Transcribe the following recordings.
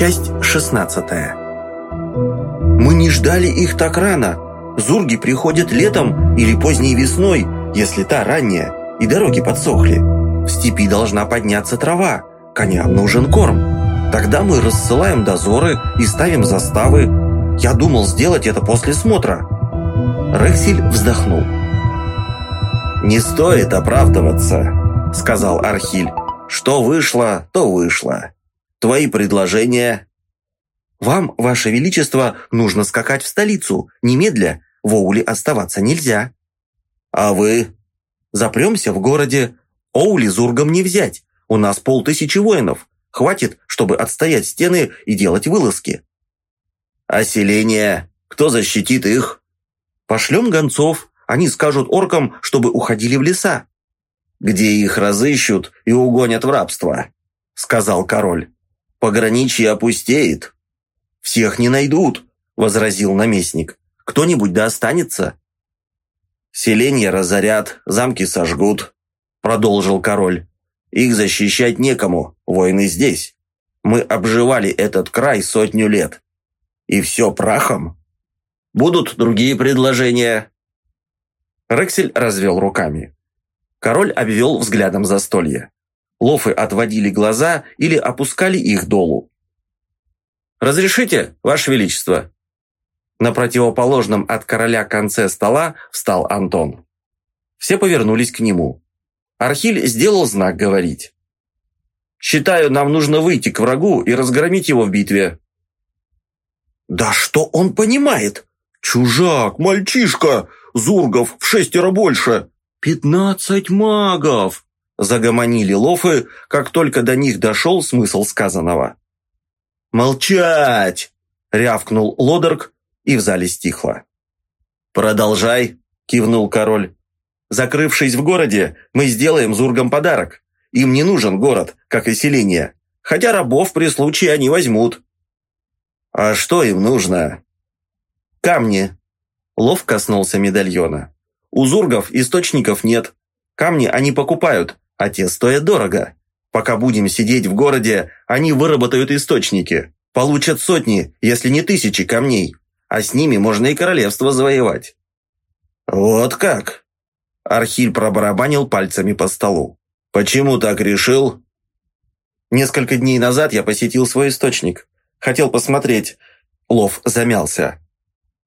Часть 16 Мы не ждали их так рано. Зурги приходят летом или поздней весной, если та ранняя, и дороги подсохли. В степи должна подняться трава, коням нужен корм. Тогда мы рассылаем дозоры и ставим заставы. Я думал сделать это после смотра. Рексель вздохнул. «Не стоит оправдываться», — сказал Архиль. «Что вышло, то вышло. Твои предложения...» «Вам, Ваше Величество, нужно скакать в столицу. Немедля. В Оуле оставаться нельзя». «А вы?» «Запремся в городе. Оули Зургом не взять. У нас полтысячи воинов. Хватит, чтобы отстоять стены и делать вылазки». «А селение? Кто защитит их?» «Пошлем гонцов. Они скажут оркам, чтобы уходили в леса». «Где их разыщут и угонят в рабство», — сказал король. «Пограничье опустеет». «Всех не найдут», — возразил наместник. «Кто-нибудь да останется». «Селение разорят, замки сожгут», — продолжил король. «Их защищать некому, воины здесь. Мы обживали этот край сотню лет. И все прахом. Будут другие предложения». Рексель развел руками. Король обвел взглядом застолье. Лофы отводили глаза или опускали их долу. «Разрешите, Ваше Величество?» На противоположном от короля конце стола встал Антон. Все повернулись к нему. Архиль сделал знак говорить. «Считаю, нам нужно выйти к врагу и разгромить его в битве». «Да что он понимает? Чужак, мальчишка, Зургов в шестеро больше. «Пятнадцать магов!» – загомонили лофы, как только до них дошел смысл сказанного. «Молчать!» – рявкнул Лодерк, и в зале стихло. «Продолжай!» – кивнул король. «Закрывшись в городе, мы сделаем зургам подарок. Им не нужен город, как и селение. Хотя рабов при случае они возьмут». «А что им нужно?» «Камни». Лов коснулся медальона. У зургов источников нет. Камни они покупают, а те стоят дорого. Пока будем сидеть в городе, они выработают источники. Получат сотни, если не тысячи камней. А с ними можно и королевство завоевать». «Вот как?» Архиль пробарабанил пальцами по столу. «Почему так решил?» «Несколько дней назад я посетил свой источник. Хотел посмотреть». Лов замялся.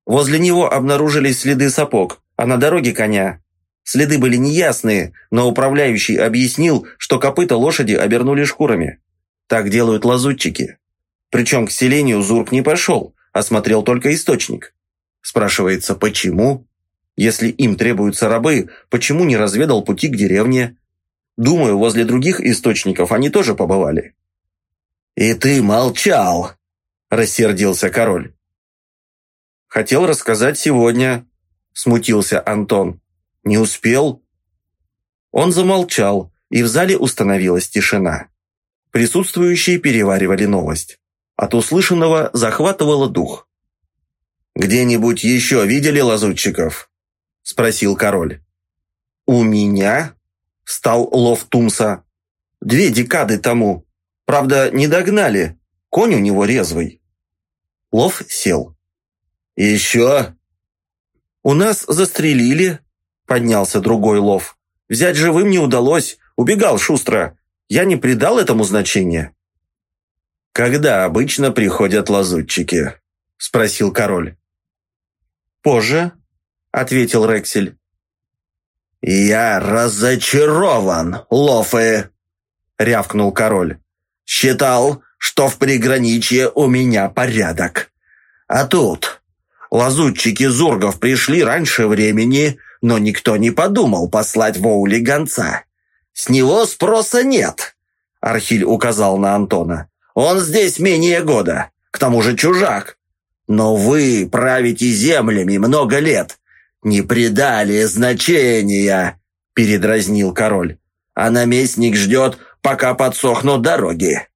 Возле него обнаружились следы сапог а на дороге коня. Следы были неясные, но управляющий объяснил, что копыта лошади обернули шкурами. Так делают лазутчики. Причем к селению Зурк не пошел, а смотрел только источник. Спрашивается, почему? Если им требуются рабы, почему не разведал пути к деревне? Думаю, возле других источников они тоже побывали. «И ты молчал!» – рассердился король. «Хотел рассказать сегодня, – смутился Антон. «Не успел?» Он замолчал, и в зале установилась тишина. Присутствующие переваривали новость. От услышанного захватывало дух. «Где-нибудь еще видели лазутчиков?» – спросил король. «У меня?» – стал лов Тумса. «Две декады тому. Правда, не догнали. Конь у него резвый». Лов сел. «Еще?» «У нас застрелили», – поднялся другой лов. «Взять живым не удалось, убегал шустро. Я не придал этому значения». «Когда обычно приходят лазутчики?» – спросил король. «Позже», – ответил Рексель. «Я разочарован, лофы!» – рявкнул король. «Считал, что в приграничье у меня порядок. А тут Лазутчики Зургов пришли раньше времени, но никто не подумал послать Воули гонца. С него спроса нет, Архиль указал на Антона. Он здесь менее года, к тому же чужак. Но вы правите землями много лет. Не придали значения, передразнил король. А наместник ждет, пока подсохнут дороги.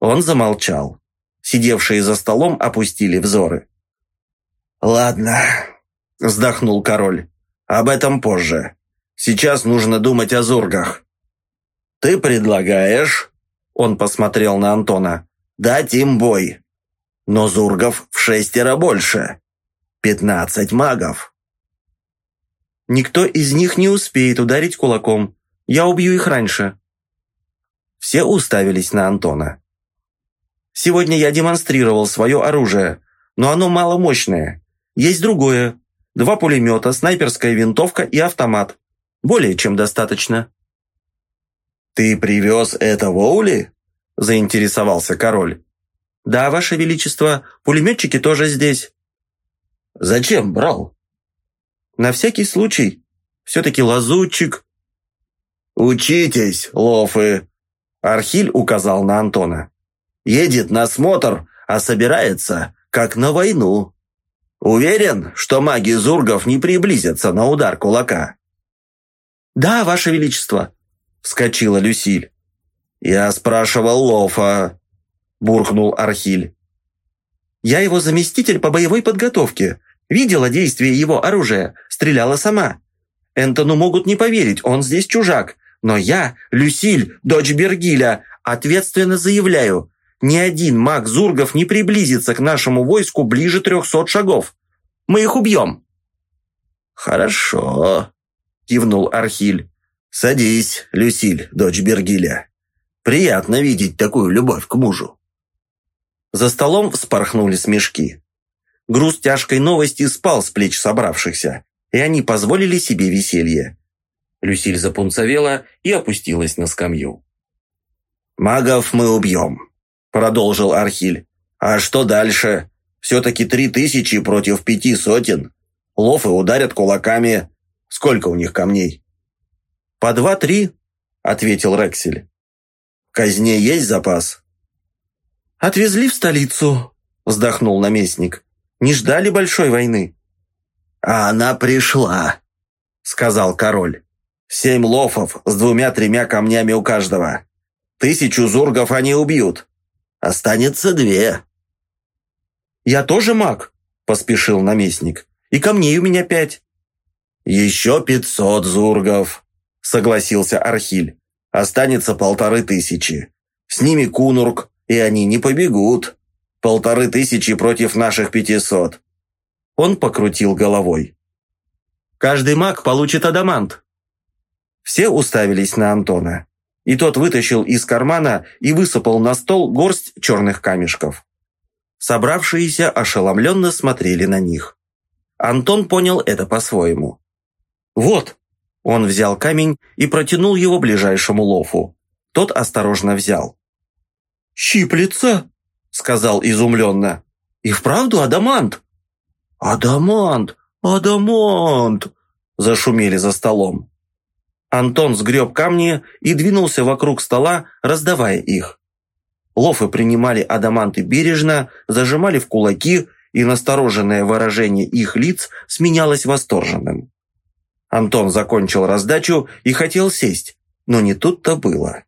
Он замолчал. Сидевшие за столом опустили взоры. «Ладно», – вздохнул король. «Об этом позже. Сейчас нужно думать о зургах». «Ты предлагаешь?» – он посмотрел на Антона. дать им бой. Но зургов в шестеро больше. Пятнадцать магов. Никто из них не успеет ударить кулаком. Я убью их раньше. Все уставились на Антона. Сегодня я демонстрировал свое оружие, но оно маломощное. Есть другое. Два пулемета, снайперская винтовка и автомат. Более чем достаточно. «Ты привез это Воули?» – заинтересовался король. «Да, ваше величество, пулеметчики тоже здесь». «Зачем брал?» «На всякий случай. Все-таки лазутчик». «Учитесь, лофы!» Архиль указал на Антона. «Едет на смотр, а собирается, как на войну. Уверен, что маги Зургов не приблизятся на удар кулака?» «Да, ваше величество», — вскочила Люсиль. «Я спрашивал Лофа», — буркнул Архиль. «Я его заместитель по боевой подготовке. Видела действие его оружия, стреляла сама. Энтону могут не поверить, он здесь чужак. Но я, Люсиль, дочь Бергиля, ответственно заявляю, ни один маг Зургов не приблизится к нашему войску ближе трехсот шагов. Мы их убьем». «Хорошо», – кивнул Архиль. «Садись, Люсиль, дочь Бергиля. Приятно видеть такую любовь к мужу». За столом вспорхнули смешки. Груз тяжкой новости спал с плеч собравшихся, и они позволили себе веселье. Люсиль запунцовела и опустилась на скамью. «Магов мы убьем», – продолжил Архиль. «А что дальше? Все-таки три тысячи против пяти сотен. Лофы ударят кулаками. Сколько у них камней?» «По два-три», – ответил Рексель. «В казне есть запас?» «Отвезли в столицу», – вздохнул наместник. «Не ждали большой войны». «А она пришла», – сказал король. «Семь лофов с двумя-тремя камнями у каждого. Тысячу зургов они убьют. Останется две». «Я тоже маг», – поспешил наместник. «И камней у меня пять». «Еще пятьсот зургов», – согласился Архиль. «Останется полторы тысячи. С ними Кунурк, и они не побегут. Полторы тысячи против наших пятисот». Он покрутил головой. «Каждый маг получит адамант». Все уставились на Антона, и тот вытащил из кармана и высыпал на стол горсть черных камешков. Собравшиеся ошеломленно смотрели на них. Антон понял это по-своему. «Вот!» Он взял камень и протянул его ближайшему лофу. Тот осторожно взял. «Щиплется!» — сказал изумленно. «И вправду адамант!» «Адамант! Адамант!» — зашумели за столом. Антон сгреб камни и двинулся вокруг стола, раздавая их. Лофы принимали адаманты бережно, зажимали в кулаки, и настороженное выражение их лиц сменялось восторженным. Антон закончил раздачу и хотел сесть, но не тут-то было.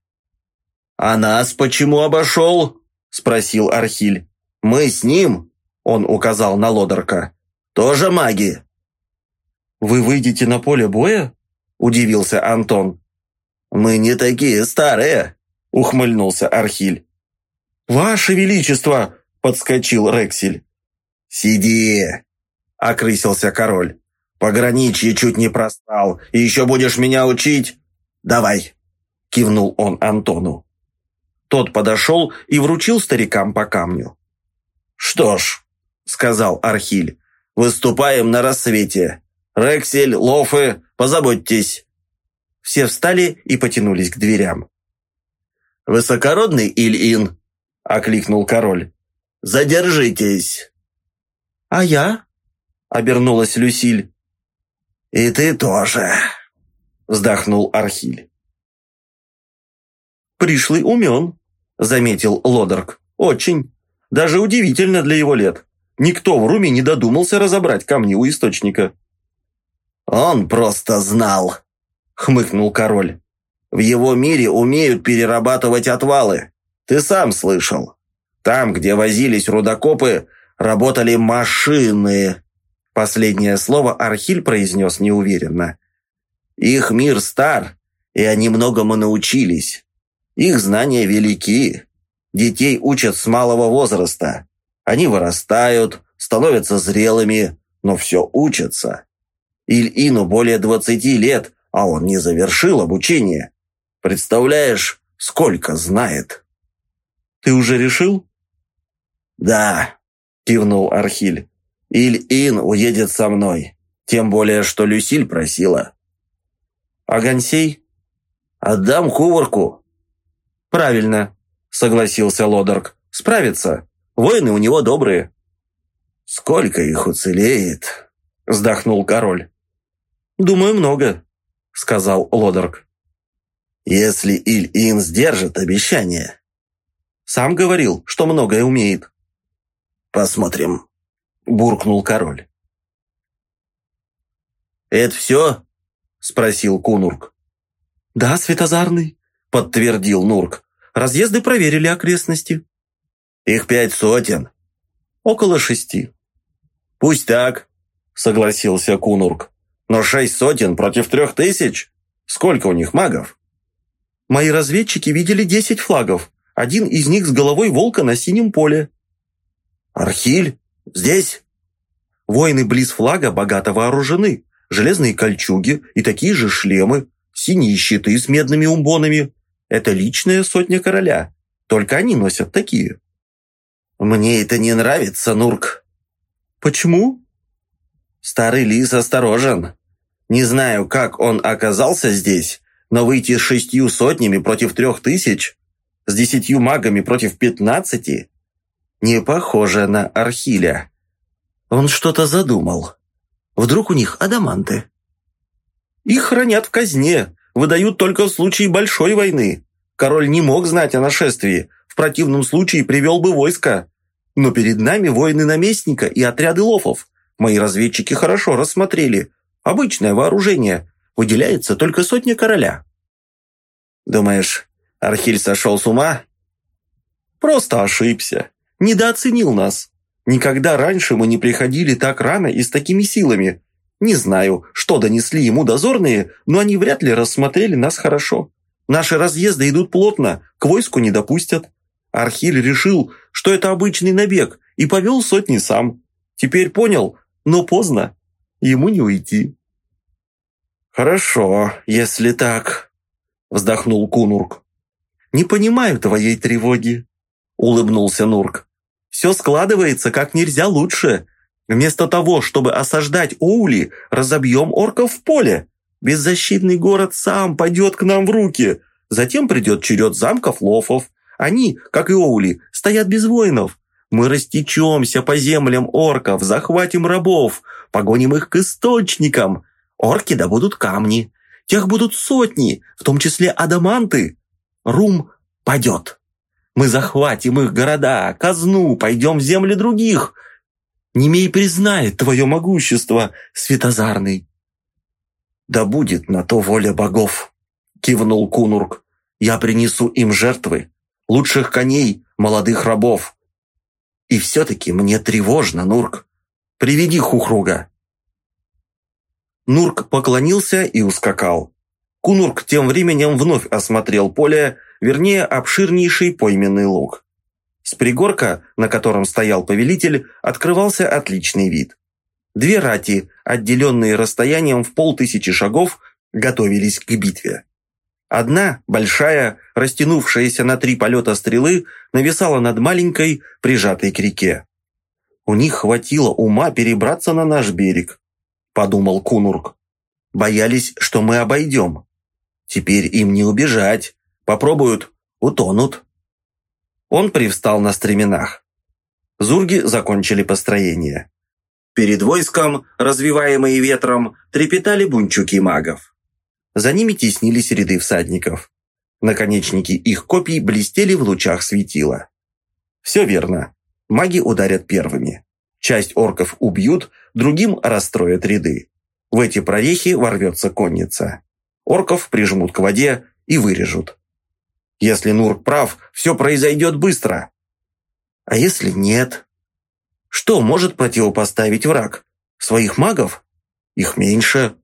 «А нас почему обошел?» – спросил Архиль. «Мы с ним?» – он указал на Лодорка. «Тоже маги?» «Вы выйдете на поле боя?» – удивился Антон. «Мы не такие старые», – ухмыльнулся Архиль. «Ваше Величество!» – подскочил Рексель. «Сиди!» – окрысился король. «Пограничье чуть не простал, и еще будешь меня учить? Давай!» – кивнул он Антону. Тот подошел и вручил старикам по камню. «Что ж», — сказал Архиль, — «выступаем на рассвете. Рексель, Лофы, позаботьтесь». Все встали и потянулись к дверям. «Высокородный Ильин», — окликнул король, — «задержитесь». «А я?» — обернулась Люсиль. «И ты тоже», — вздохнул Архиль. «Пришлый умен», — заметил Лодорг. «Очень. Даже удивительно для его лет. Никто в Руме не додумался разобрать камни у источника». «Он просто знал», — хмыкнул король. «В его мире умеют перерабатывать отвалы. Ты сам слышал. Там, где возились рудокопы, работали машины». Последнее слово Архиль произнес неуверенно. «Их мир стар, и они многому научились. Их знания велики. детей учат с малого возраста. Они вырастают, становятся зрелыми, но все учатся. Иль-Ину более 20 лет, а он не завершил обучение. Представляешь, сколько знает. Ты уже решил? Да, кивнул Архиль. Иль-Ин уедет со мной. Тем более, что Люсиль просила. А Гансей? Отдам кувырку. Правильно, согласился Лодорг. Справится. Воины у него добрые. Сколько их уцелеет? Вздохнул король. Думаю, много, сказал Лодорг. Если Иль-Ин сдержит обещание. Сам говорил, что многое умеет. Посмотрим, буркнул король. «Это все?» – спросил Кунурк. «Да, Светозарный», – подтвердил Нурк. «Разъезды проверили окрестности». «Их пять сотен». «Около шести». «Пусть так», – согласился Кунурк. «Но шесть сотен против трех тысяч? Сколько у них магов?» «Мои разведчики видели десять флагов. Один из них с головой волка на синем поле». «Архиль? Здесь?» Воины близ флага богато вооружены железные кольчуги и такие же шлемы, синие щиты с медными умбонами. Это личная сотня короля. Только они носят такие. Мне это не нравится, Нурк. Почему? Старый лис осторожен. Не знаю, как он оказался здесь, но выйти с шестью сотнями против трех тысяч, с десятью магами против пятнадцати, не похоже на Архиля. Он что-то задумал. Вдруг у них адаманты? Их хранят в казне, выдают только в случае большой войны. Король не мог знать о нашествии, в противном случае привел бы войско. Но перед нами воины наместника и отряды лофов. Мои разведчики хорошо рассмотрели. Обычное вооружение. Выделяется только сотня короля. Думаешь, Архиль сошел с ума? Просто ошибся. Недооценил нас. Никогда раньше мы не приходили так рано и с такими силами. Не знаю, что донесли ему дозорные, но они вряд ли рассмотрели нас хорошо. Наши разъезды идут плотно, к войску не допустят. Архиль решил, что это обычный набег, и повел сотни сам. Теперь понял, но поздно. Ему не уйти. «Хорошо, если так», — вздохнул Кунурк. «Не понимаю твоей тревоги», — улыбнулся Нурк. Все складывается как нельзя лучше. Вместо того, чтобы осаждать Оули, разобьем орков в поле. Беззащитный город сам пойдет к нам в руки. Затем придет черед замков лофов. Они, как и Оули, стоят без воинов. Мы растечемся по землям орков, захватим рабов, погоним их к источникам. Орки добудут камни. Тех будут сотни, в том числе адаманты. Рум падет. Мы захватим их города, казну, пойдем в земли других. Немей признает твое могущество, Светозарный». «Да будет на то воля богов», — кивнул Кунурк. «Я принесу им жертвы, лучших коней, молодых рабов. И все-таки мне тревожно, Нурк. Приведи Хухруга». Нурк поклонился и ускакал. Кунурк тем временем вновь осмотрел поле, вернее, обширнейший пойменный луг. С пригорка, на котором стоял повелитель, открывался отличный вид. Две рати, отделенные расстоянием в полтысячи шагов, готовились к битве. Одна, большая, растянувшаяся на три полета стрелы, нависала над маленькой, прижатой к реке. «У них хватило ума перебраться на наш берег», – подумал Кунурк. «Боялись, что мы обойдем. Теперь им не убежать, Попробуют – утонут. Он привстал на стременах. Зурги закончили построение. Перед войском, развиваемые ветром, трепетали бунчуки магов. За ними теснились ряды всадников. Наконечники их копий блестели в лучах светила. Все верно. Маги ударят первыми. Часть орков убьют, другим расстроят ряды. В эти прорехи ворвется конница. Орков прижмут к воде и вырежут. Если Нурк прав, все произойдет быстро. А если нет? Что может противопоставить враг? Своих магов? Их меньше.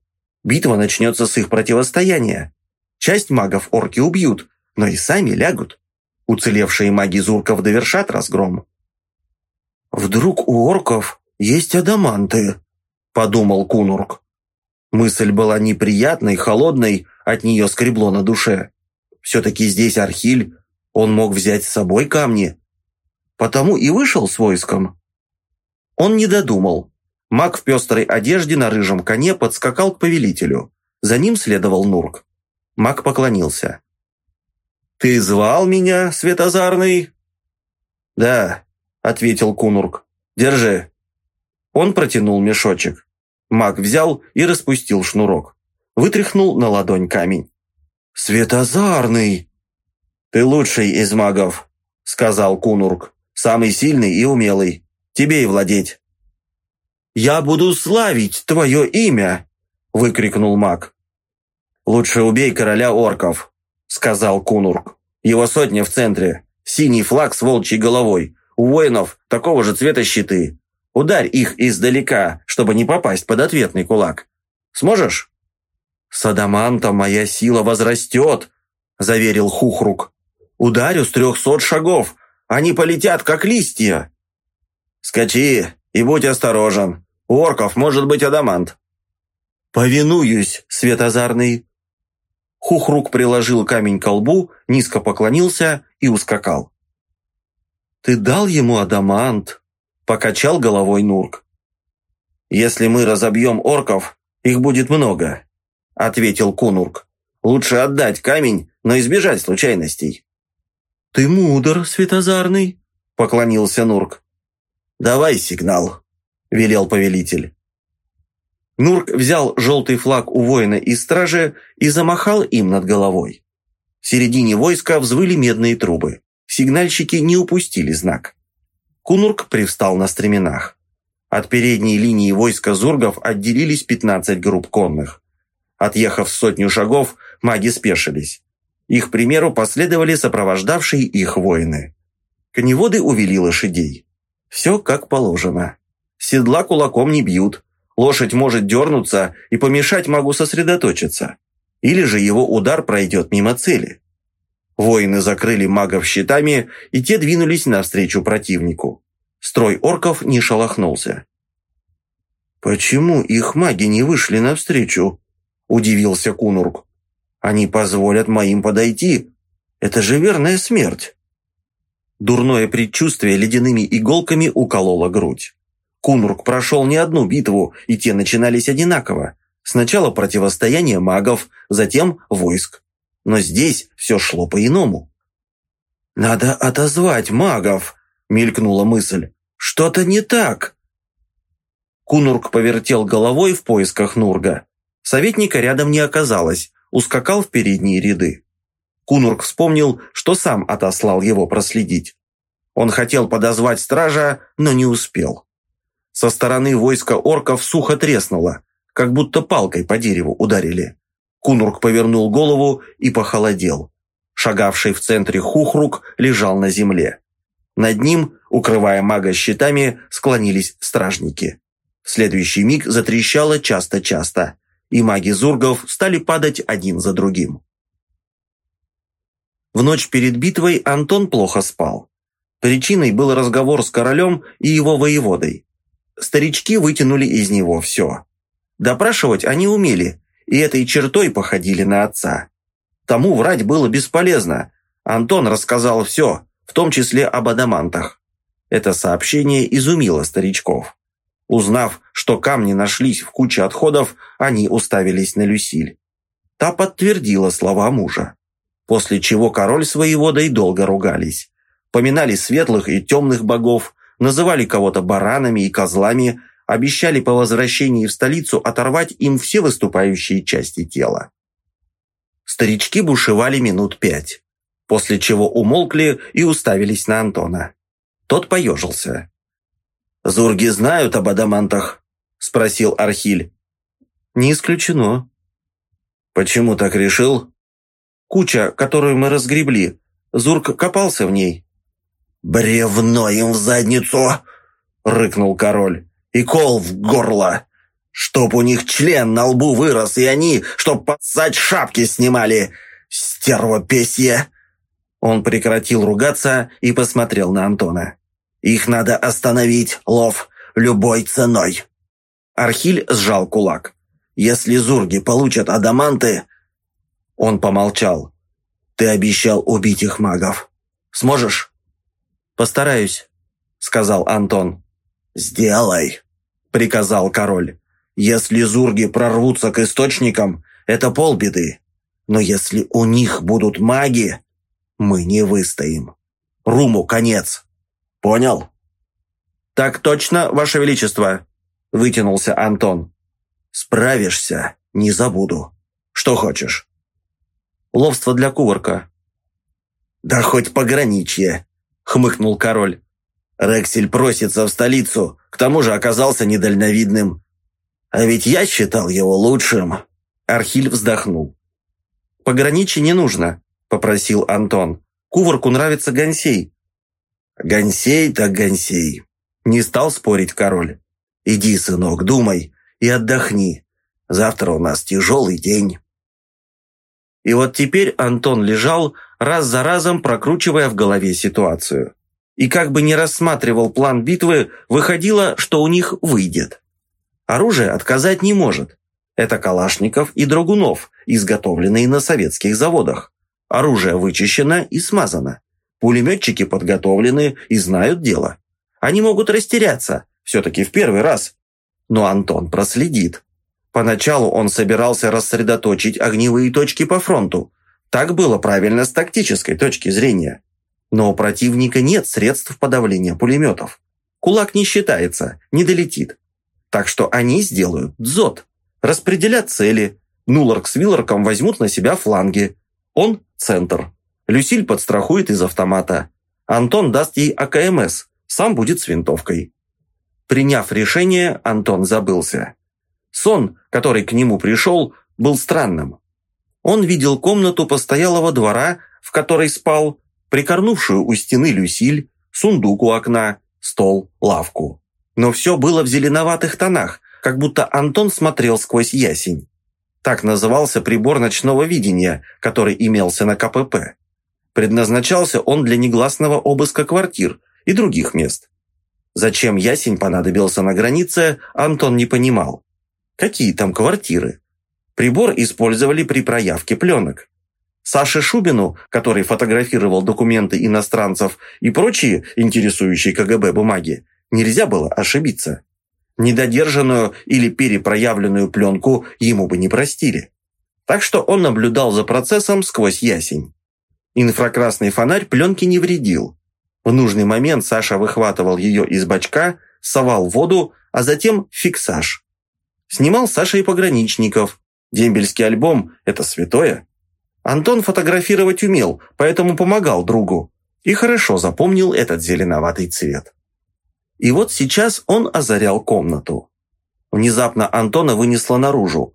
Битва начнется с их противостояния. Часть магов орки убьют, но и сами лягут. Уцелевшие маги Зурков довершат разгром. «Вдруг у орков есть адаманты?» – подумал Кунурк. Мысль была неприятной, холодной, от нее скребло на душе. Все-таки здесь Архиль, он мог взять с собой камни. Потому и вышел с войском. Он не додумал. Маг в пестрой одежде на рыжем коне подскакал к повелителю. За ним следовал Нурк. Маг поклонился. «Ты звал меня, Светозарный?» «Да», — ответил Кунурк. «Держи». Он протянул мешочек. Маг взял и распустил шнурок. Вытряхнул на ладонь камень. «Светозарный!» «Ты лучший из магов», — сказал Кунурк. «Самый сильный и умелый. Тебе и владеть». «Я буду славить твое имя!» — выкрикнул маг. «Лучше убей короля орков», — сказал Кунурк. «Его сотня в центре. Синий флаг с волчьей головой. У воинов такого же цвета щиты. Ударь их издалека, чтобы не попасть под ответный кулак. Сможешь?» «С адамантом моя сила возрастет», — заверил Хухрук. «Ударю с трехсот шагов. Они полетят, как листья». «Скачи и будь осторожен. У орков может быть адамант». «Повинуюсь, Светозарный», Хухрук приложил камень к лбу, низко поклонился и ускакал. «Ты дал ему адамант», — покачал головой Нурк. «Если мы разобьем орков, их будет много», — ответил Кунурк. «Лучше отдать камень, но избежать случайностей». «Ты мудр, Светозарный», — поклонился Нурк. «Давай сигнал», — велел повелитель. Нурк взял желтый флаг у воина из стражи и замахал им над головой. В середине войска взвыли медные трубы. Сигнальщики не упустили знак. Кунурк привстал на стременах. От передней линии войска зургов отделились 15 групп конных. Отъехав сотню шагов, маги спешились. Их примеру последовали сопровождавшие их воины. Коневоды увели лошадей. Все как положено. Седла кулаком не бьют, Лошадь может дернуться и помешать магу сосредоточиться. Или же его удар пройдет мимо цели. Воины закрыли магов щитами, и те двинулись навстречу противнику. Строй орков не шелохнулся. «Почему их маги не вышли навстречу?» – удивился Кунурк. «Они позволят моим подойти. Это же верная смерть». Дурное предчувствие ледяными иголками укололо грудь. Кунурк прошел не одну битву, и те начинались одинаково. Сначала противостояние магов, затем войск. Но здесь все шло по-иному. «Надо отозвать магов», — мелькнула мысль. «Что-то не так». Кунурк повертел головой в поисках Нурга. Советника рядом не оказалось, ускакал в передние ряды. Кунурк вспомнил, что сам отослал его проследить. Он хотел подозвать стража, но не успел. Со стороны войска орков сухо треснуло, как будто палкой по дереву ударили. Кунурк повернул голову и похолодел. Шагавший в центре Хухрук лежал на земле. Над ним, укрывая мага щитами, склонились стражники. В следующий миг затрещало часто-часто, и маги Зургов стали падать один за другим. В ночь перед битвой Антон плохо спал. Причиной был разговор с королем и его воеводой. Старички вытянули из него все. Допрашивать они умели, и этой чертой походили на отца. Тому врать было бесполезно. Антон рассказал все, в том числе об адамантах. Это сообщение изумило старичков. Узнав, что камни нашлись в куче отходов, они уставились на Люсиль. Та подтвердила слова мужа. После чего король с воеводой долго ругались. Поминали светлых и темных богов, называли кого-то баранами и козлами, обещали по возвращении в столицу оторвать им все выступающие части тела. Старички бушевали минут пять, после чего умолкли и уставились на Антона. Тот поежился. «Зурги знают об адамантах?» – спросил Архиль. «Не исключено». «Почему так решил?» «Куча, которую мы разгребли. Зург копался в ней. «Бревно им в задницу!» — рыкнул король. «И кол в горло! Чтоб у них член на лбу вырос, и они, чтоб подсать шапки снимали! Стервопесье!» Он прекратил ругаться и посмотрел на Антона. «Их надо остановить, Лов, любой ценой!» Архиль сжал кулак. «Если зурги получат адаманты...» Он помолчал. «Ты обещал убить их магов. Сможешь?» «Постараюсь», — сказал Антон. «Сделай», — приказал король. «Если зурги прорвутся к источникам, это полбеды. Но если у них будут маги, мы не выстоим. Руму конец. Понял?» «Так точно, Ваше Величество», — вытянулся Антон. «Справишься, не забуду. Что хочешь?» «Ловство для кувырка». «Да хоть пограничье», — хмыкнул король. «Рексель просится в столицу, к тому же оказался недальновидным. А ведь я считал его лучшим». Архиль вздохнул. «Пограничье не нужно», — попросил Антон. «Кувырку нравится гонсей». «Гонсей так гонсей», — не стал спорить король. «Иди, сынок, думай и отдохни. Завтра у нас тяжелый день». И вот теперь Антон лежал, раз за разом прокручивая в голове ситуацию. И как бы не рассматривал план битвы, выходило, что у них выйдет. Оружие отказать не может. Это Калашников и Драгунов, изготовленные на советских заводах. Оружие вычищено и смазано. Пулеметчики подготовлены и знают дело. Они могут растеряться, все-таки в первый раз. Но Антон проследит. Поначалу он собирался рассредоточить огневые точки по фронту. Так было правильно с тактической точки зрения. Но у противника нет средств подавления пулеметов. Кулак не считается, не долетит. Так что они сделают дзот. Распределят цели. Нуларк с Вилларком возьмут на себя фланги. Он – центр. Люсиль подстрахует из автомата. Антон даст ей АКМС, сам будет с винтовкой. Приняв решение, Антон забылся. Сон, который к нему пришел, был странным. Он видел комнату постоялого двора, в которой спал, прикорнувшую у стены Люсиль, сундук у окна, стол, лавку. Но все было в зеленоватых тонах, как будто Антон смотрел сквозь ясень. Так назывался прибор ночного видения, который имелся на КПП. Предназначался он для негласного обыска квартир и других мест. Зачем ясень понадобился на границе, Антон не понимал. Какие там квартиры? Прибор использовали при проявке пленок. Саше Шубину, который фотографировал документы иностранцев и прочие интересующие КГБ бумаги, нельзя было ошибиться. Недодержанную или перепроявленную пленку ему бы не простили. Так что он наблюдал за процессом сквозь ясень. Инфракрасный фонарь пленки не вредил. В нужный момент Саша выхватывал ее из бачка, совал воду, а затем фиксаж. Снимал Саша и пограничников. Дембельский альбом – это святое. Антон фотографировать умел, поэтому помогал другу. И хорошо запомнил этот зеленоватый цвет. И вот сейчас он озарял комнату. Внезапно Антона вынесло наружу.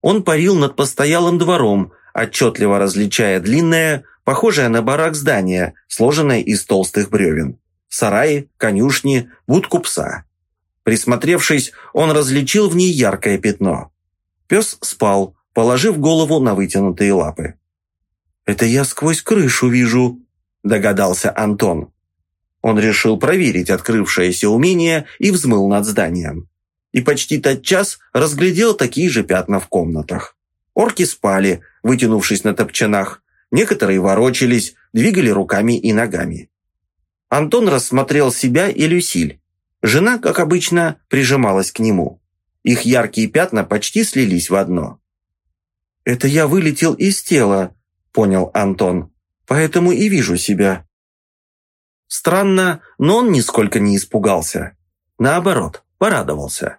Он парил над постоялым двором, отчетливо различая длинное, похожее на барак здание, сложенное из толстых бревен. Сараи, конюшни, будку пса. Присмотревшись, он различил в ней яркое пятно. Пес спал, положив голову на вытянутые лапы. «Это я сквозь крышу вижу», – догадался Антон. Он решил проверить открывшееся умение и взмыл над зданием. И почти тотчас разглядел такие же пятна в комнатах. Орки спали, вытянувшись на топчанах. Некоторые ворочались, двигали руками и ногами. Антон рассмотрел себя и Люсиль. Жена, как обычно, прижималась к нему. Их яркие пятна почти слились в одно. «Это я вылетел из тела», — понял Антон. «Поэтому и вижу себя». Странно, но он нисколько не испугался. Наоборот, порадовался.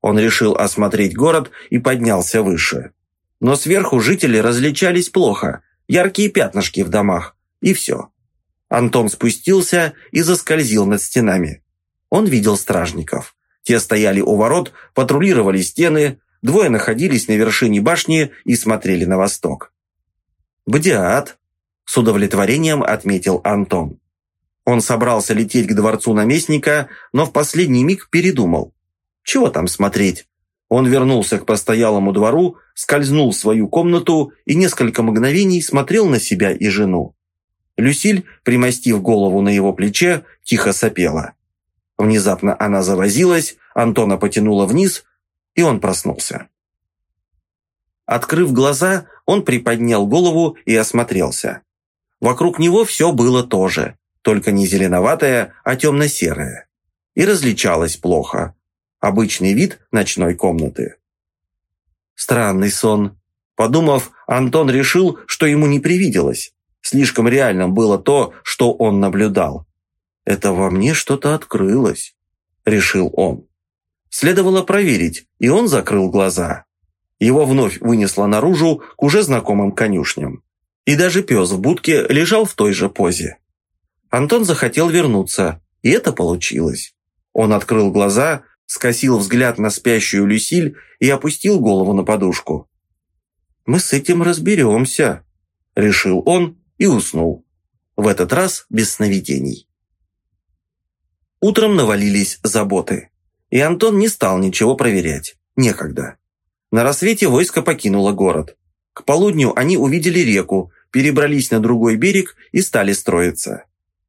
Он решил осмотреть город и поднялся выше. Но сверху жители различались плохо, яркие пятнышки в домах, и все. Антон спустился и заскользил над стенами. Он видел стражников. Те стояли у ворот, патрулировали стены, двое находились на вершине башни и смотрели на восток. «Бдиат», – с удовлетворением отметил Антон. Он собрался лететь к дворцу наместника, но в последний миг передумал. Чего там смотреть? Он вернулся к постоялому двору, скользнул в свою комнату и несколько мгновений смотрел на себя и жену. Люсиль, примостив голову на его плече, тихо сопела. Внезапно она завозилась, Антона потянула вниз, и он проснулся. Открыв глаза, он приподнял голову и осмотрелся. Вокруг него все было то же, только не зеленоватое, а темно-серое. И различалось плохо. Обычный вид ночной комнаты. Странный сон. Подумав, Антон решил, что ему не привиделось. Слишком реальным было то, что он наблюдал. «Это во мне что-то открылось», – решил он. Следовало проверить, и он закрыл глаза. Его вновь вынесло наружу к уже знакомым конюшням. И даже пес в будке лежал в той же позе. Антон захотел вернуться, и это получилось. Он открыл глаза, скосил взгляд на спящую Люсиль и опустил голову на подушку. «Мы с этим разберемся», – решил он и уснул. В этот раз без сновидений. Утром навалились заботы, и Антон не стал ничего проверять. Некогда. На рассвете войско покинуло город. К полудню они увидели реку, перебрались на другой берег и стали строиться.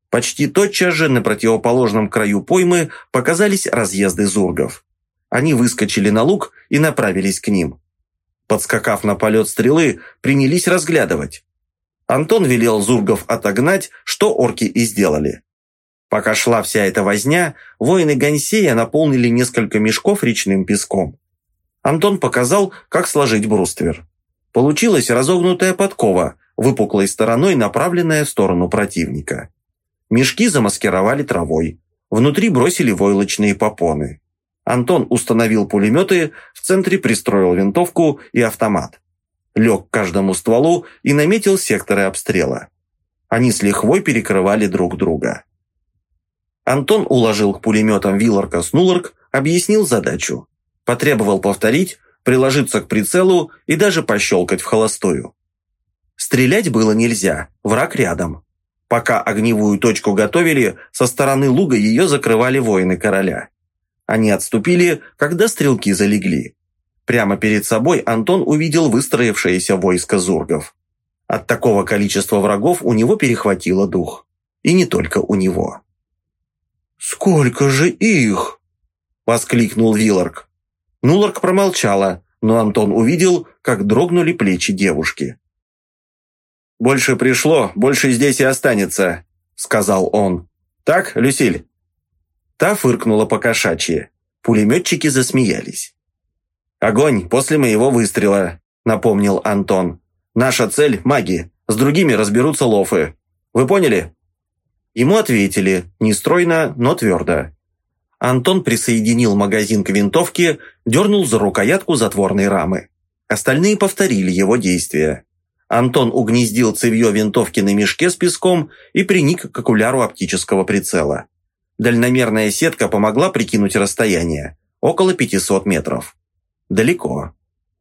Почти тотчас же на противоположном краю поймы показались разъезды зургов. Они выскочили на луг и направились к ним. Подскакав на полет стрелы, принялись разглядывать. Антон велел зургов отогнать, что орки и сделали. Пока шла вся эта возня, воины Гансея наполнили несколько мешков речным песком. Антон показал, как сложить бруствер. Получилась разогнутая подкова, выпуклой стороной направленная в сторону противника. Мешки замаскировали травой. Внутри бросили войлочные попоны. Антон установил пулеметы, в центре пристроил винтовку и автомат. Лег к каждому стволу и наметил секторы обстрела. Они с лихвой перекрывали друг друга. Антон уложил к пулеметам Вилларка с Нуларк, объяснил задачу. Потребовал повторить, приложиться к прицелу и даже пощелкать в холостую. Стрелять было нельзя, враг рядом. Пока огневую точку готовили, со стороны луга ее закрывали воины короля. Они отступили, когда стрелки залегли. Прямо перед собой Антон увидел выстроившееся войско зургов. От такого количества врагов у него перехватило дух. И не только у него. «Сколько же их?» – воскликнул Виларк. Нуларк промолчала, но Антон увидел, как дрогнули плечи девушки. «Больше пришло, больше здесь и останется», — сказал он. «Так, Люсиль?» Та фыркнула по-кошачьи. Пулеметчики засмеялись. «Огонь после моего выстрела», — напомнил Антон. «Наша цель — маги. С другими разберутся лофы. Вы поняли?» Ему ответили, не стройно, но твердо. Антон присоединил магазин к винтовке, дернул за рукоятку затворной рамы. Остальные повторили его действия. Антон угнездил цевье винтовки на мешке с песком и приник к окуляру оптического прицела. Дальномерная сетка помогла прикинуть расстояние – около 500 метров. Далеко.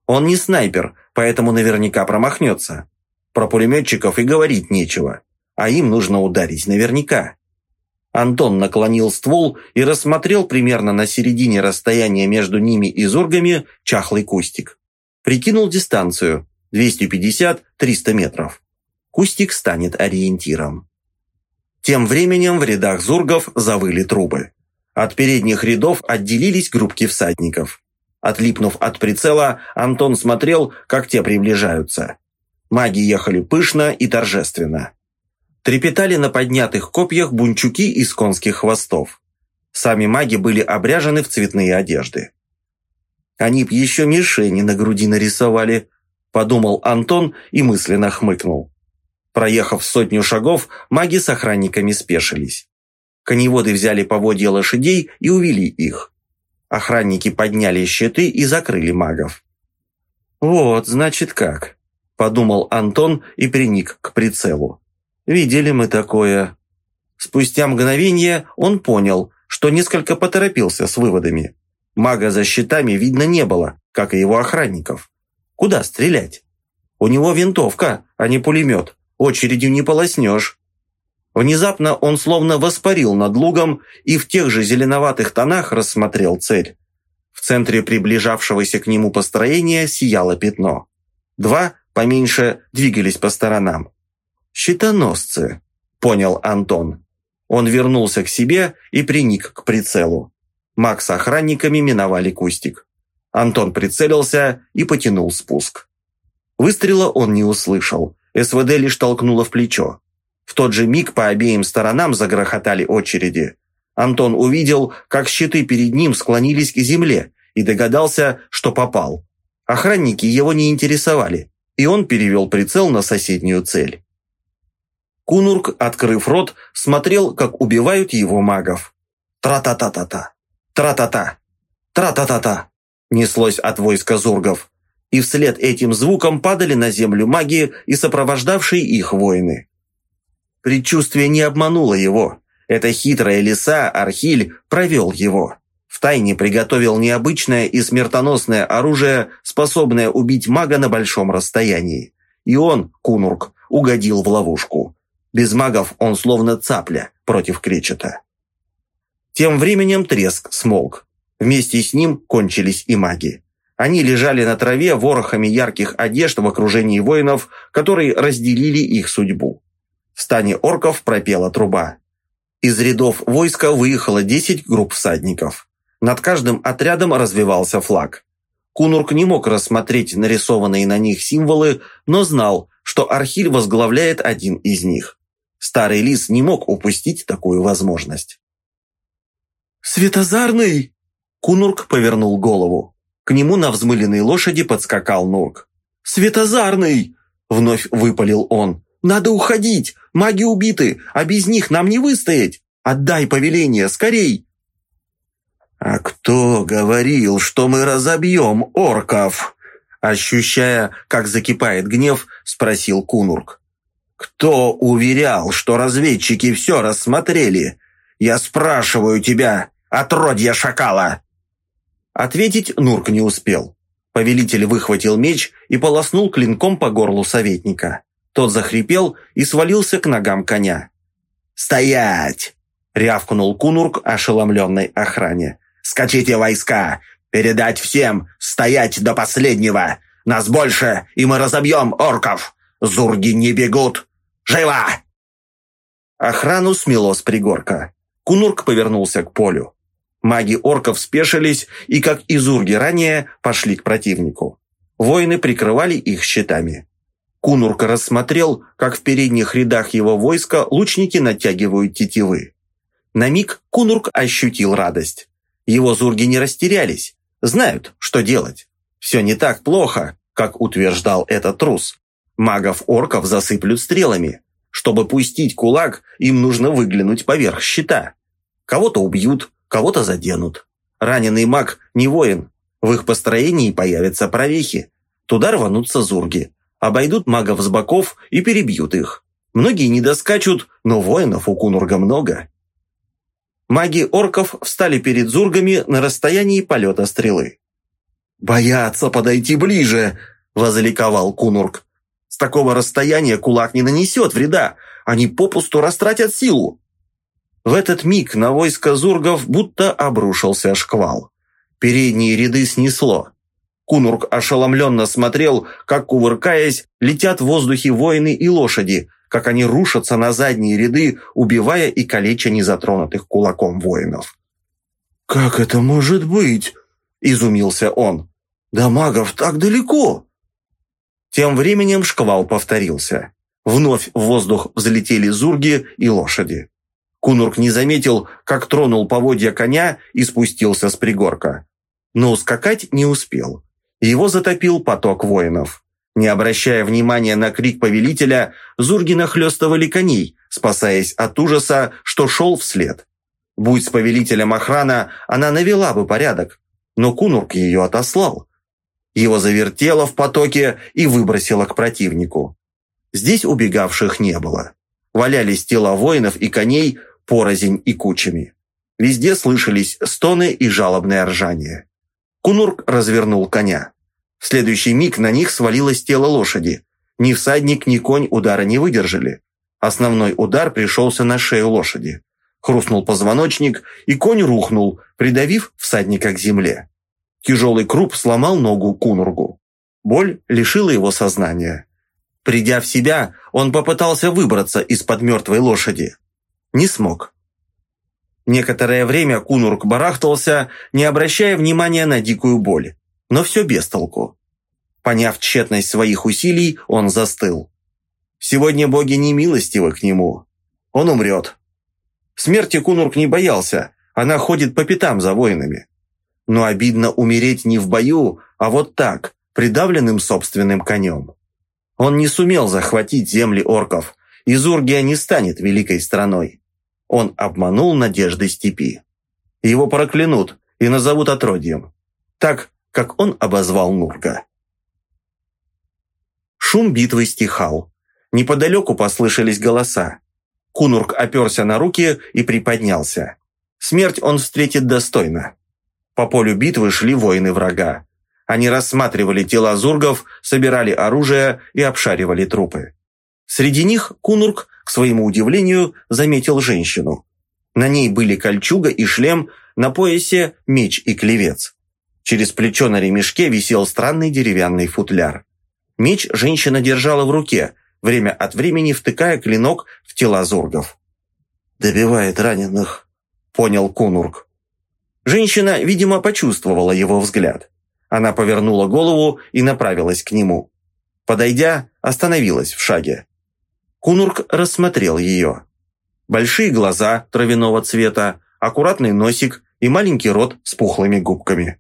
Он не снайпер, поэтому наверняка промахнется. Про пулеметчиков и говорить нечего, а им нужно ударить наверняка. Антон наклонил ствол и рассмотрел примерно на середине расстояния между ними и зургами чахлый кустик. Прикинул дистанцию 250-300 метров. Кустик станет ориентиром. Тем временем в рядах зургов завыли трубы. От передних рядов отделились группки всадников. Отлипнув от прицела, Антон смотрел, как те приближаются. Маги ехали пышно и торжественно. Трепетали на поднятых копьях бунчуки из конских хвостов. Сами маги были обряжены в цветные одежды. Они б еще мишени на груди нарисовали, подумал Антон и мысленно хмыкнул. Проехав сотню шагов, маги с охранниками спешились. Коневоды взяли поводья лошадей и увели их. Охранники подняли щиты и закрыли магов. «Вот, значит, как», – подумал Антон и приник к прицелу. «Видели мы такое». Спустя мгновение он понял, что несколько поторопился с выводами. Мага за щитами видно не было, как и его охранников. Куда стрелять? У него винтовка, а не пулемет. Очередью не полоснешь. Внезапно он словно воспарил над лугом и в тех же зеленоватых тонах рассмотрел цель. В центре приближавшегося к нему построения сияло пятно. Два, поменьше, двигались по сторонам. «Щитоносцы», понял Антон. Он вернулся к себе и приник к прицелу. Маг с охранниками миновали кустик. Антон прицелился и потянул спуск. Выстрела он не услышал. СВД лишь толкнуло в плечо. В тот же миг по обеим сторонам загрохотали очереди. Антон увидел, как щиты перед ним склонились к земле и догадался, что попал. Охранники его не интересовали, и он перевел прицел на соседнюю цель. Кунурк, открыв рот, смотрел, как убивают его магов. Тра-та-та-та-та, тра-та-та, тра-та-та-та, неслось от войска зургов. И вслед этим звуком падали на землю маги и сопровождавшие их воины. Предчувствие не обмануло его. Эта хитрая лиса, Архиль, провел его. Втайне приготовил необычное и смертоносное оружие, способное убить мага на большом расстоянии. И он, Кунурк, угодил в ловушку. Без магов он словно цапля против кречета. Тем временем треск смолк. Вместе с ним кончились и маги. Они лежали на траве ворохами ярких одежд в окружении воинов, которые разделили их судьбу. В стане орков пропела труба. Из рядов войска выехало 10 групп всадников. Над каждым отрядом развивался флаг. Кунурк не мог рассмотреть нарисованные на них символы, но знал, что Архиль возглавляет один из них. Старый лис не мог упустить такую возможность. «Светозарный!» Кунурк повернул голову. К нему на взмыленной лошади подскакал Нурк. «Светозарный!» – вновь выпалил он. «Надо уходить! Маги убиты, а без них нам не выстоять! Отдай повеление, скорей!» «А кто говорил, что мы разобьем орков?» Ощущая, как закипает гнев, спросил Кунурк. «Кто уверял, что разведчики все рассмотрели? Я спрашиваю тебя, отродья шакала!» Ответить Нурк не успел. Повелитель выхватил меч и полоснул клинком по горлу советника. Тот захрипел и свалился к ногам коня. «Стоять!» — рявкнул Кунурк ошеломленной охране. «Скачите войска! Передать всем! Стоять до последнего! Нас больше, и мы разобьем орков! Зурги не бегут! Живо!» Охрану смело с пригорка. Кунурк повернулся к полю. Маги орков спешились и, как и зурги ранее, пошли к противнику. Воины прикрывали их щитами. Кунурк рассмотрел, как в передних рядах его войска лучники натягивают тетивы. На миг Кунурк ощутил радость. Его зурги не растерялись, знают, что делать. Все не так плохо, как утверждал этот трус. Магов-орков засыплют стрелами. Чтобы пустить кулак, им нужно выглянуть поверх щита. Кого-то убьют, кого-то заденут. Раненый маг не воин. В их построении появятся провехи. Туда рванутся зурги. Обойдут магов с боков и перебьют их. Многие не доскачут, но воинов у Кунурга много. Маги орков встали перед зургами на расстоянии полета стрелы. «Боятся подойти ближе!» – возликовал Кунург. С такого расстояния кулак не нанесет вреда, они попусту растратят силу. В этот миг на войско зургов будто обрушился шквал. Передние ряды снесло. Кунурк ошеломленно смотрел, как, кувыркаясь, летят в воздухе воины и лошади, как они рушатся на задние ряды, убивая и калеча незатронутых кулаком воинов. «Как это может быть?» – изумился он. «До магов так далеко!» Тем временем шквал повторился. Вновь в воздух взлетели зурги и лошади. Кунурк не заметил, как тронул поводья коня и спустился с пригорка. Но ускакать не успел. Его затопил поток воинов. Не обращая внимания на крик повелителя, зурги нахлестывали коней, спасаясь от ужаса, что шел вслед. Будь с повелителем охрана, она навела бы порядок, но Кунурк ее отослал. Его завертело в потоке и выбросило к противнику. Здесь убегавших не было. Валялись тела воинов и коней порознь и кучами. Везде слышались стоны и жалобное ржание. Кунурк развернул коня. В следующий миг на них свалилось тело лошади. Ни всадник, ни конь удара не выдержали. Основной удар пришелся на шею лошади. Хрустнул позвоночник, и конь рухнул, придавив всадника к земле. Тяжелый круп сломал ногу Кунургу. Боль лишила его сознания. Придя в себя, он попытался выбраться из-под мертвой лошади. Не смог. Некоторое время Кунурк барахтался, не обращая внимания на дикую боль. Но все без толку. Поняв тщетность своих усилий, он застыл. Сегодня боги не милостивы к нему. Он умрет. Смерти Кунурк не боялся, она ходит по пятам за воинами. Но обидно умереть не в бою, а вот так, придавленным собственным конем. Он не сумел захватить земли орков, и Зургия не станет великой страной. Он обманул надежды степи. Его проклянут и назовут отродьем, так, как он обозвал Нурга. Шум битвы стихал. Неподалеку послышались голоса. Кунурк оперся на руки и приподнялся. Смерть он встретит достойно. По полю битвы шли воины врага. Они рассматривали тела зургов, собирали оружие и обшаривали трупы. Среди них Кунурк, к своему удивлению, заметил женщину. На ней были кольчуга и шлем, на поясе меч и клевец. Через плечо на ремешке висел странный деревянный футляр. Меч женщина держала в руке, время от времени втыкая клинок в тела зургов. «Добивает раненых», — понял Кунурк. Женщина, видимо, почувствовала его взгляд. Она повернула голову и направилась к нему. Подойдя, остановилась в шаге. Кунурк рассмотрел ее. Большие глаза травяного цвета, аккуратный носик и маленький рот с пухлыми губками.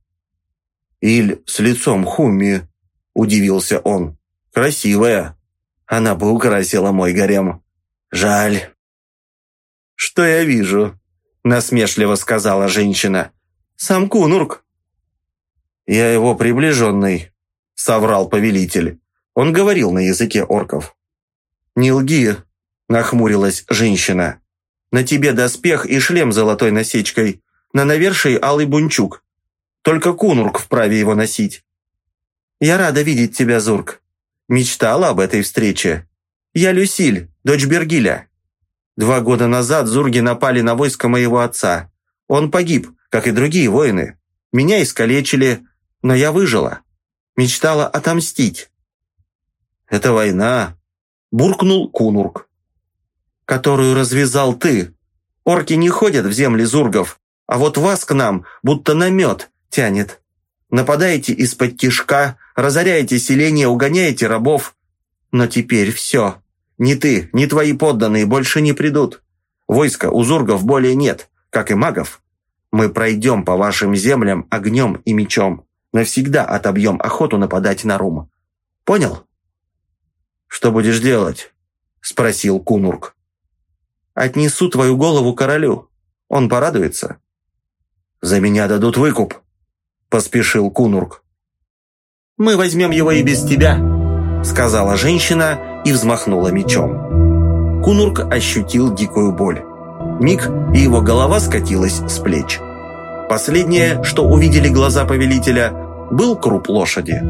«Иль с лицом Хуми», – удивился он. «Красивая. Она бы украсила мой гарем. Жаль». «Что я вижу?» – насмешливо сказала женщина. «Сам Кунурк». «Я его приближенный», – соврал повелитель. Он говорил на языке орков. «Не лги», – нахмурилась женщина. «На тебе доспех и шлем золотой насечкой, на навершии алый бунчук. Только Кунурк вправе его носить». «Я рада видеть тебя, Зурк. Мечтала об этой встрече. Я Люсиль, дочь Бергиля. Два года назад зурги напали на войско моего отца. Он погиб, как и другие воины. Меня искалечили, но я выжила. Мечтала отомстить. «Это война», – буркнул Кунурк. «Которую развязал ты. Орки не ходят в земли зургов, а вот вас к нам будто на мед тянет. Нападаете из-под тишка, разоряете селение, угоняете рабов. Но теперь все. Ни ты, ни твои подданные больше не придут. Войска у зургов более нет, как и магов. Мы пройдем по вашим землям огнем и мечом навсегда отобьем охоту нападать на Рум. Понял?» «Что будешь делать?» – спросил Кунурк. «Отнесу твою голову королю. Он порадуется». «За меня дадут выкуп», – поспешил Кунурк. «Мы возьмем его и без тебя», – сказала женщина и взмахнула мечом. Кунурк ощутил дикую боль. Миг, и его голова скатилась с плеч. Последнее, что увидели глаза повелителя, был круп лошади.